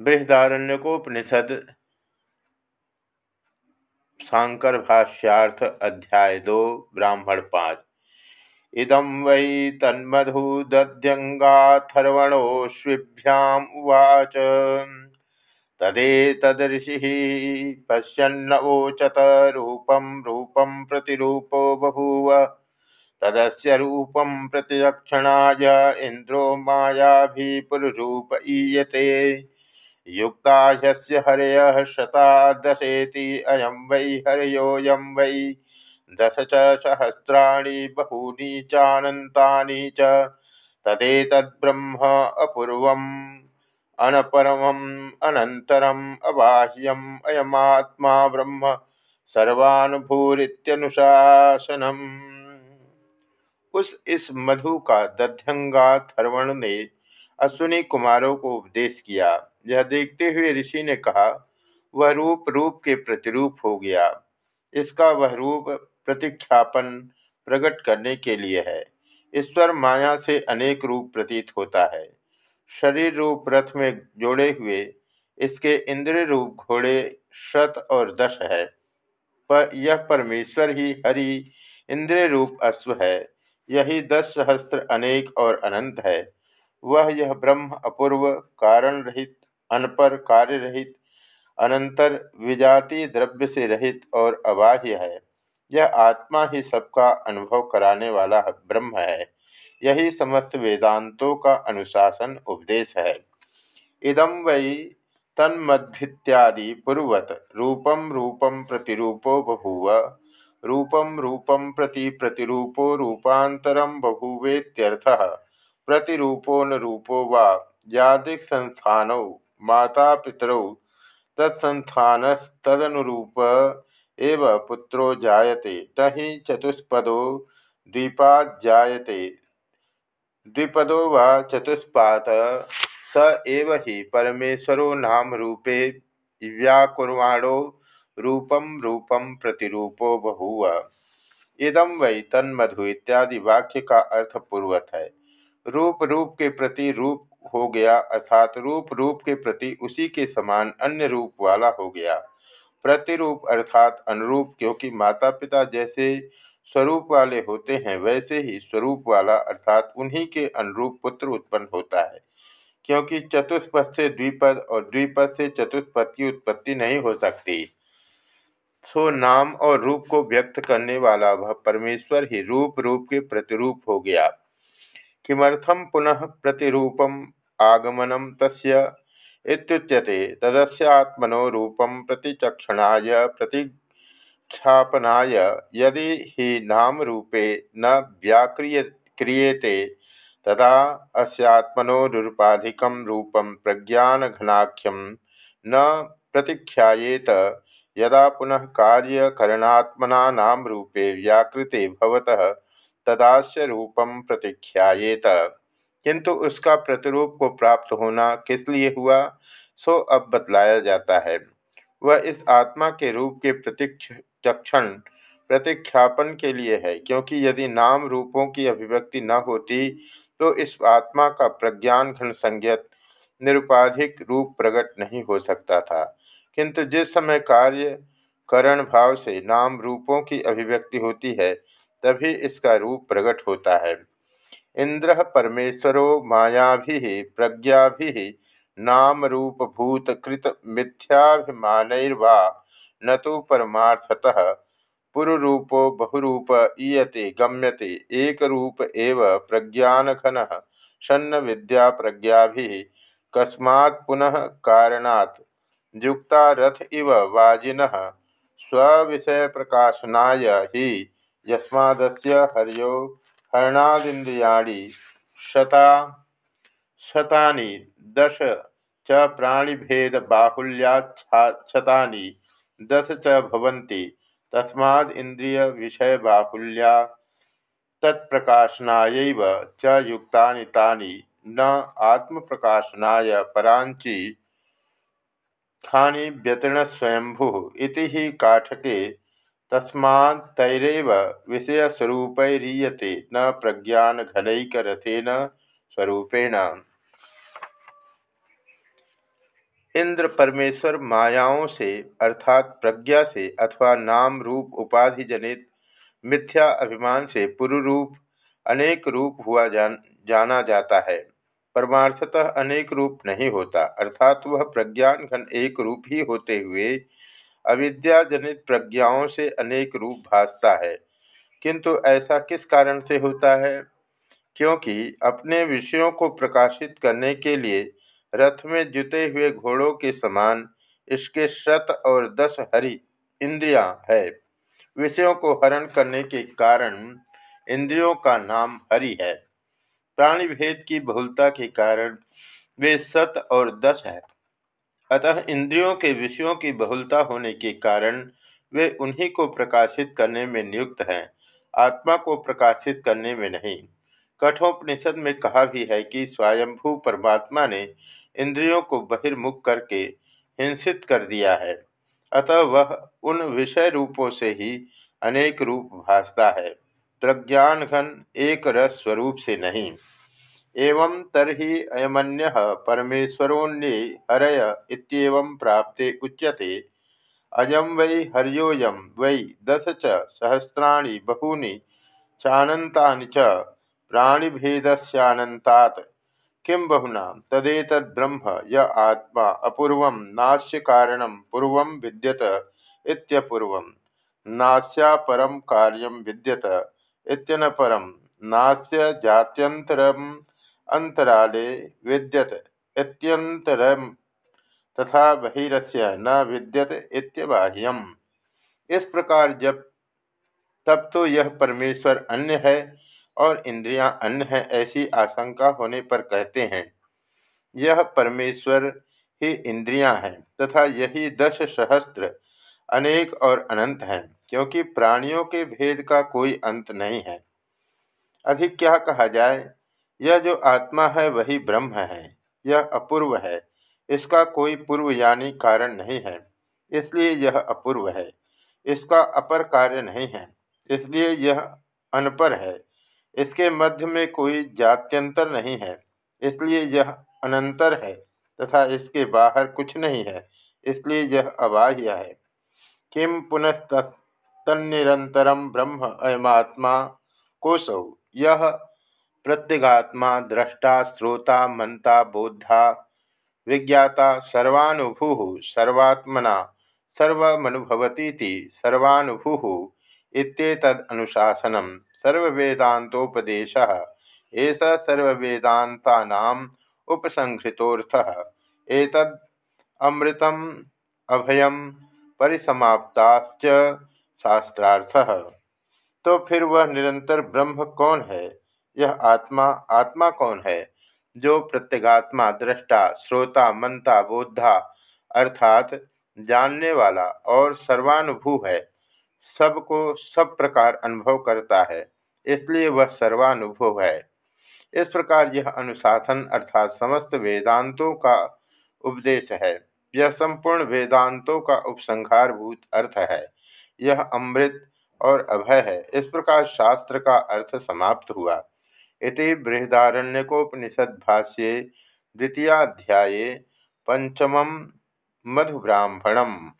बृहदारण्यकोपनिषद शांकर भाष्यार्थ अध्याय दो ब्राह्मण पाँच इदम वै तन्मधु दध्यंगाथर्वणोश्विभ्याम उवाच तदेतदृषि पश्यन्नवोचत रूपम रूपम प्रतिरूपो बभूव। तदस्य रूपम प्रतिरक्षणाय इंद्रो मायाभिपुरूप ईयते। युक्ता ह्यस्य हरयः शता दशेति अयं वै हरयोऽयं वै। दश च सहस्राणि बहूनि चानन्तानि च। तदेतद्ब्रह्म अपूर्वम्, अनपरमम्, अनन्तरम्, अबाह्यम्, अयमात्मा ब्रह्म, सर्वानुभूरित्यनुशासनम्। उस इस मधु का दध्यंगा थर्वण ने अश्विनी कुमारों को उपदेश किया। यह देखते हुए ऋषि ने कहा, वह रूप रूप के प्रतिरूप हो गया। इसका वह रूप प्रतिख्यापन प्रकट करने के लिए है। ईश्वर माया से अनेक रूप प्रतीत होता है। शरीर रूप रथ में जोड़े हुए, इसके इंद्र रूप घोड़े, शत और दश है। पर यह परमेश्वर ही हरि इंद्र रूप अश्व है। यही दस सहस्त्र अनेक और अनंत है। वह यह ब्रह्म अपूर्व, कारण रहित अनपर कार्य रहित, अनंतर विजाति द्रव्य से रहित और अबाह्य है। यह आत्मा ही सबका अनुभव कराने वाला ब्रह्म है। यही समस्त वेदांतों का अनुशासन उपदेश है। इदम वै तन्मद्भित्यादि पूर्वत रूपम रूपम प्रतिरूपो बभूव रूपम रूपम प्रति प्रतिरूपो रूपांतरम बभूवेत्यर्थः प्रतिरूपो न रूपो वा यादिक संस्थानौ माता पितरौ तत्संस्थानस्तदनुरूप एव पुत्रो जायते। तहि चतुष्पदो द्विपाजायते द्विपदो वा चतुष्पात, स एव हि परमेश्वरो नाम रूपे व्याकुर्वाणो रूपम रूपम प्रतिरूपो बहुव इदम वै तन्मधु इत्यादि वाक्य का अर्थ पूर्वत है। रूप रूप के प्रति रूप हो गया, अर्थात रूप रूप के प्रति उसी के समान अन्य रूप वाला हो गया। प्रतिरूप अर्थात अनुरूप, क्योंकि माता पिता जैसे स्वरूप वाले होते हैं, वैसे ही स्वरूप वाला अर्थात उन्हीं के अनुरूप पुत्र उत्पन्न होता है। क्योंकि चतुष्पद से द्विपद और द्विपद से चतुष्पद की उत्पत्ति नहीं हो सकती। सो नाम और रूप को व्यक्त करने वाला वह परमेश्वर ही रूप रूप के प्रतिरूप हो गया। किमर्थम पुनः प्रतिरूपम? आगमनम तस्य इत्युच्यते। तदस्यात्मनो रूपम प्रतिचक्षणाय प्रतिख्यापनाय यदि ही नाम रूपे न व्याक्रिय, क्रियते, तदा अस्यात्मनोरुपाधिकं रूपम प्रज्ञानघनाख्यम न प्रतिख्यायेत। यदा पुनः कार्यकरणात्मना नाम रूपे व्याकृते भवतः, तदास्य रूपम प्रतीख्यात किंतु उसका प्रतिरूप को प्राप्त होना किस लिए हुआ? सो अब बतलाया जाता है। वह इस आत्मा के रूप के प्रतिक्षण प्रतिख्यापन के लिए है, क्योंकि यदि नाम रूपों की अभिव्यक्ति न होती तो इस आत्मा का प्रज्ञान घन संज्ञत निरुपाधिक रूप प्रकट नहीं हो सकता था। किंतु जिस समय कार्य करण भाव से नाम रूपों की अभिव्यक्ति होती है, तभी इसका रूप प्रकट होता है। इंद्र परमेश्वरो माया प्रज्ञा नाम रूप भूत कृत मिथ्याभिमानैर्वा न तो परमार्थतः पुरूपो बहुरूप ईयते, गम्यते एक रूप एव प्रज्ञानघन सन्न विद्या प्रज्ञा कस्मात् पुनः कारणात्, युक्ता रथ इव वाजिन स्विषय प्रकाशनाय ही, यस्मादस्य हरियो हरणादिंद्रियाणि शता, शतानि दश च प्राणिभेद बाहुल्याच्छतानि दश च भवन्ति। तस्माद् इंद्रिय विषय बाहुल्या तत्प्रकाशनायैव च युक्तानि तानि न आत्मप्रकाशनाय परांची खानी व्यतीर्ण स्वयंभु इति ही काठके तस्मात्तरैव विषयस्वरूपैरीयते न प्रज्ञान प्रज्ञानघनैकरथेन स्वरूपेण। इंद्र परमेश्वर मायाओं से अर्थात प्रज्ञा से अथवा नाम रूप उपाधि जनित मिथ्या अभिमान से पूर्व रूप अनेक रूप हुआ जान, जाना जाता है। परमार्थतः अनेक रूप नहीं होता अर्थात वह प्रज्ञान घन एक रूप ही होते हुए अविद्या जनित प्रज्ञाओं से अनेक रूप भासता है। किंतु ऐसा किस कारण से होता है? क्योंकि अपने विषयों को प्रकाशित करने के लिए रथ में जुते हुए घोड़ों के समान इसके शत और दस हरि इंद्रियाँ है। विषयों को हरण करने के कारण इंद्रियों का नाम हरि है। प्राणी भेद की बहुलता के कारण वे सत और दस है। अतः इंद्रियों के विषयों की बहुलता होने के कारण वे उन्हीं को प्रकाशित करने में नियुक्त हैं, आत्मा को प्रकाशित करने में नहीं। कठोपनिषद में कहा भी है कि स्वयंभू परमात्मा ने इंद्रियों को बहिर्मुख करके हिंसित कर दिया है, अतः वह उन विषय रूपों से ही अनेक रूप भासता है। प्रज्ञान घन एक रस स्वरूप से नहीं। एवं तरही अयमन्य हरय इत्येवं प्राप्ते उच्यते। अयम वै हरियोयम वै दश च सहस्राणि बहूनि चानन्तानि च प्राणिभेदस्यानन्तात्। किं बहुना? तदेतद्ब्रह्म य आत्मा अपूर्व नास्य कारण पूर्व विद्यत इत्यपूर्वं नास्यापरं कार्यं विद्यत इत्यनपरं नास्य जात्यन्तरम् अन्तराले विद्यत इत्यन्तरं तथा बहिरस्य न विद्यत इत्यबाह्यम। इस प्रकार जब, तब तो यह परमेश्वर अन्य है और इंद्रियाँ अन्य हैं ऐसी आशंका होने पर कहते हैं, यह परमेश्वर ही इंद्रियाँ हैं तथा यही दश सहस्त्र अनेक और अनंत हैं, क्योंकि प्राणियों के भेद का कोई अंत नहीं है। अधिक क्या कहा जाए? यह जो आत्मा है, वही ब्रह्म है, यह अपूर्व है। इसका कोई पूर्व यानी कारण नहीं है, इसलिए यह अपूर्व है। इसका अपर कार्य नहीं है, इसलिए यह अनपर है। इसके मध्य में कोई जात्यंतर नहीं है, इसलिए यह अनंतर है, तथा इसके बाहर कुछ नहीं है, इसलिए यह अबाह्य है। किम पुनः तन्निरंतरम ब्रह्म अयमात्मा कोसौ यह प्रत्यगात्मा दृष्टा श्रोता, मंता बोधा विज्ञाता, सर्वानुभु, सर्वात्मना सर्वमनुभवती सर्वानुभु इत्येतदनुशासनम सर्वेदातोपदेश एष सर्वेदातानाम उपसंहृतोऽर्थः। एतद् अमृतम अभयम परिसमाप्ताश्च शास्त्रार्थः। तो फिर वह निरंतर ब्रह्म कौन है? यह आत्मा आत्मा कौन है? जो प्रत्यगात्मा, दृष्टा, श्रोता, मंता बोधा अर्थात जानने वाला और सर्वानुभू है, सबको सब प्रकार अनुभव करता है, इसलिए वह सर्वानुभव है। इस प्रकार यह अनुशासन अर्थात समस्त वेदांतों का उपदेश है। यह संपूर्ण वेदांतों का उपसंहारभूत अर्थ है। यह अमृत और अभय है। इस प्रकार शास्त्र का अर्थ समाप्त हुआ। इति बृहदारण्यकोपनिषद्भाष्ये द्वितीयाध्याये पंचम मधुब्राह्मणम।